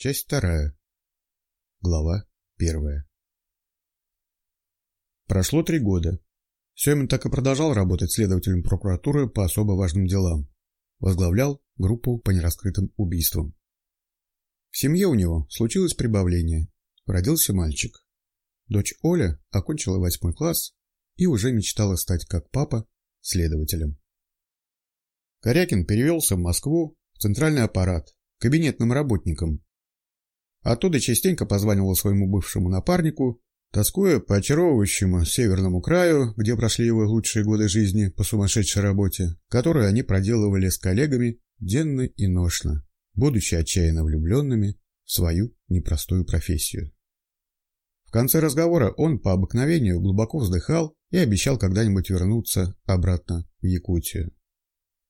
Часть вторая. Глава первая. Прошло три года. Семин так и продолжал работать следователем прокуратуры по особо важным делам. Возглавлял группу по нераскрытым убийствам. В семье у него случилось прибавление. Родился мальчик. Дочь Оля окончила восьмой класс и уже мечтала стать, как папа, следователем. Корякин перевелся в Москву, в центральный аппарат, кабинетным работником. Оттуда частенько позванивал своему бывшему напарнику, тоскуя по очаровывающему северному краю, где прошли его лучшие годы жизни по сумасшедшей работе, которую они проделывали с коллегами денно и ношно, будучи отчаянно влюбленными в свою непростую профессию. В конце разговора он по обыкновению глубоко вздыхал и обещал когда-нибудь вернуться обратно в Якутию.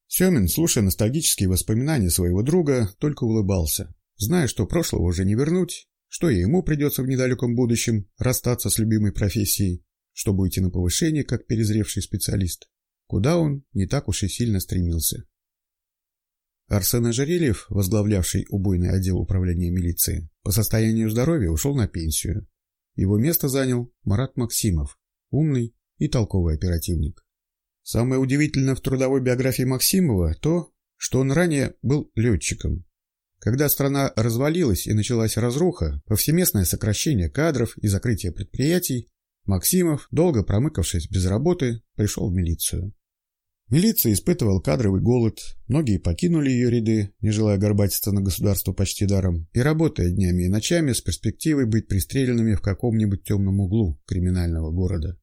Семин, слушая ностальгические воспоминания своего друга, только улыбался, зная, что прошлого уже не вернуть, что и ему придется в недалеком будущем расстаться с любимой профессией, чтобы уйти на повышение как перезревший специалист, куда он не так уж и сильно стремился. Арсен Ожерельев, возглавлявший убойный отдел управления милиции, по состоянию здоровья ушел на пенсию. Его место занял Марат Максимов, умный и толковый оперативник. Самое удивительное в трудовой биографии Максимова то, что он ранее был летчиком. Когда страна развалилась и началась разруха, повсеместное сокращение кадров и закрытие предприятий, Максимов, долго промыкавшись без работы, пришел в милицию. Милиция испытывал кадровый голод, многие покинули ее ряды, не желая горбатиться на государство почти даром, и работая днями и ночами с перспективой быть пристреленными в каком-нибудь темном углу криминального города.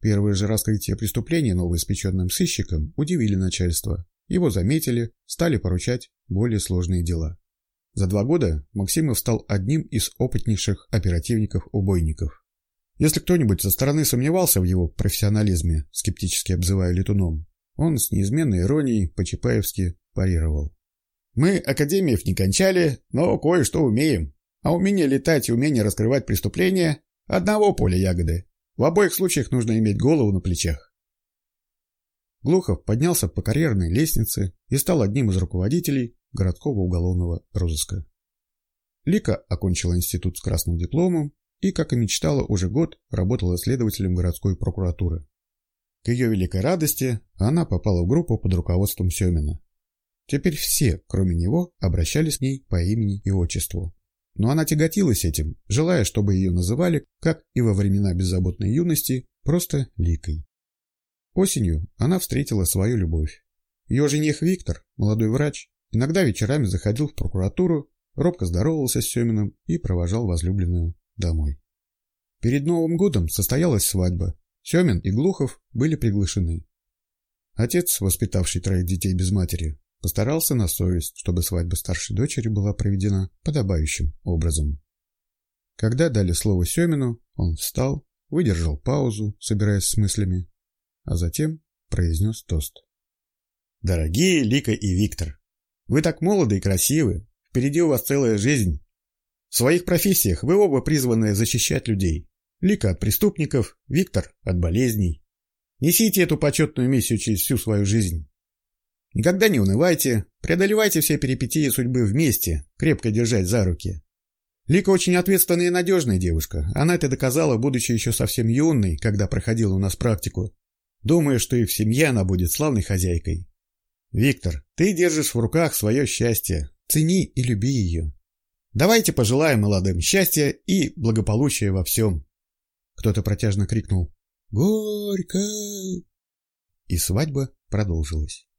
Первое же раскрытие преступления новоиспеченным сыщиком удивили начальство. Его заметили, стали поручать более сложные дела. За два года Максимов стал одним из опытнейших оперативников-убойников. Если кто-нибудь со стороны сомневался в его профессионализме, скептически обзывая летуном, он с неизменной иронией по-чапаевски парировал. «Мы академиев не кончали, но кое-что умеем. А умение летать и умение раскрывать преступления – одного поля ягоды. В обоих случаях нужно иметь голову на плечах. Глухов поднялся по карьерной лестнице и стал одним из руководителей городского уголовного розыска. Лика окончила институт с красным дипломом и, как и мечтала, уже год работала следователем городской прокуратуры. К ее великой радости она попала в группу под руководством Семина. Теперь все, кроме него, обращались к ней по имени и отчеству но она тяготилась этим, желая, чтобы ее называли, как и во времена беззаботной юности, просто Ликой. Осенью она встретила свою любовь. Ее жених Виктор, молодой врач, иногда вечерами заходил в прокуратуру, робко здоровался с Семиным и провожал возлюбленную домой. Перед Новым годом состоялась свадьба. Семин и Глухов были приглашены. Отец, воспитавший троих детей без матери, Постарался на совесть, чтобы свадьба старшей дочери была проведена подобающим образом. Когда дали слово Семину, он встал, выдержал паузу, собираясь с мыслями, а затем произнес тост. «Дорогие Лика и Виктор, вы так молоды и красивы, впереди у вас целая жизнь. В своих профессиях вы оба призваны защищать людей. Лика от преступников, Виктор от болезней. Несите эту почетную миссию через всю свою жизнь. Никогда не унывайте, преодолевайте все перипетии судьбы вместе, крепко держать за руки. Лика очень ответственная и надежная девушка. Она это доказала, будучи еще совсем юной, когда проходила у нас практику. Думаю, что и в семье она будет славной хозяйкой. Виктор, ты держишь в руках свое счастье. Цени и люби ее. Давайте пожелаем молодым счастья и благополучия во всем. Кто-то протяжно крикнул «Горько!» И свадьба продолжилась.